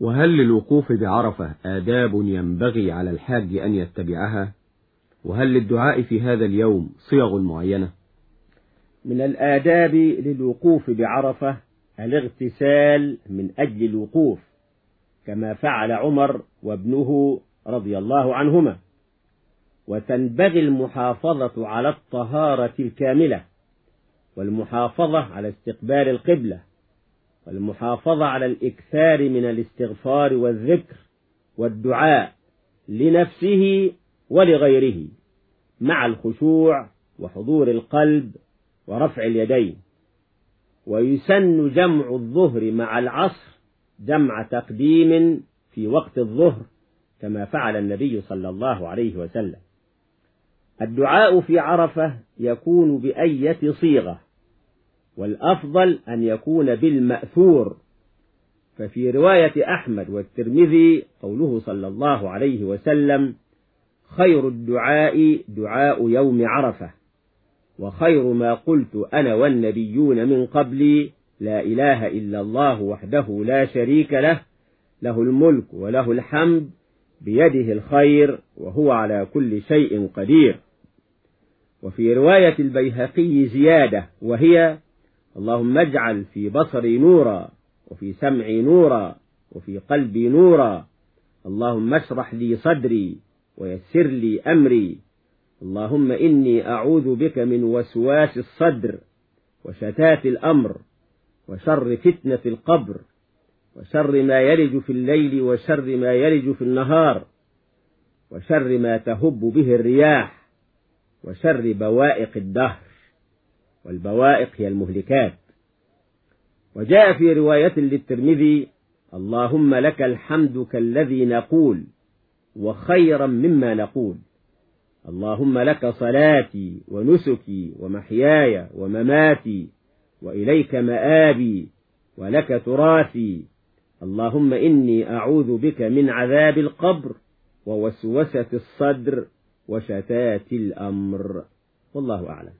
وهل للوقوف بعرفة آداب ينبغي على الحاج أن يتبعها؟ وهل للدعاء في هذا اليوم صيغ معينة؟ من الآداب للوقوف بعرفة الاغتسال من أجل الوقوف كما فعل عمر وابنه رضي الله عنهما. وتنبغي المحافظة على الطهارة الكاملة والمحافظة على استقبال القبلة. والمحافظة على الإكثار من الاستغفار والذكر والدعاء لنفسه ولغيره مع الخشوع وحضور القلب ورفع اليدين. ويسن جمع الظهر مع العصر جمع تقديم في وقت الظهر كما فعل النبي صلى الله عليه وسلم. الدعاء في عرفة يكون بأية صيغة. والأفضل أن يكون بالمأثور. ففي رواية أحمد والترمذي قوله صلى الله عليه وسلم خير الدعاء دعاء يوم عرفة وخير ما قلت أنا والنبيون من قبلي لا إله إلا الله وحده لا شريك له له الملك وله الحمد بيده الخير وهو على كل شيء قدير. وفي رواية البيهقي زيادة وهي اللهم اجعل في بصري نورا وفي سمعي نورا وفي قلبي نورا. اللهم اشرح لي صدري ويسر لي أمري. اللهم إني أعوذ بك من وسواس الصدر وشتات الأمر وشر فتنة القبر وشر ما يلج في الليل وشر ما يلج في النهار وشر ما تهب به الرياح وشر بوائق الدهر. والبوائق هي المهلكات. وجاء في رواية للترمذي اللهم لك الحمد كالذي نقول وخيرا مما نقول. اللهم لك صلاتي ونسكي ومحياي ومماتي وإليك مآبي ولك تراثي. اللهم إني أعوذ بك من عذاب القبر ووسوسة الصدر وشتات الأمر. والله أعلم.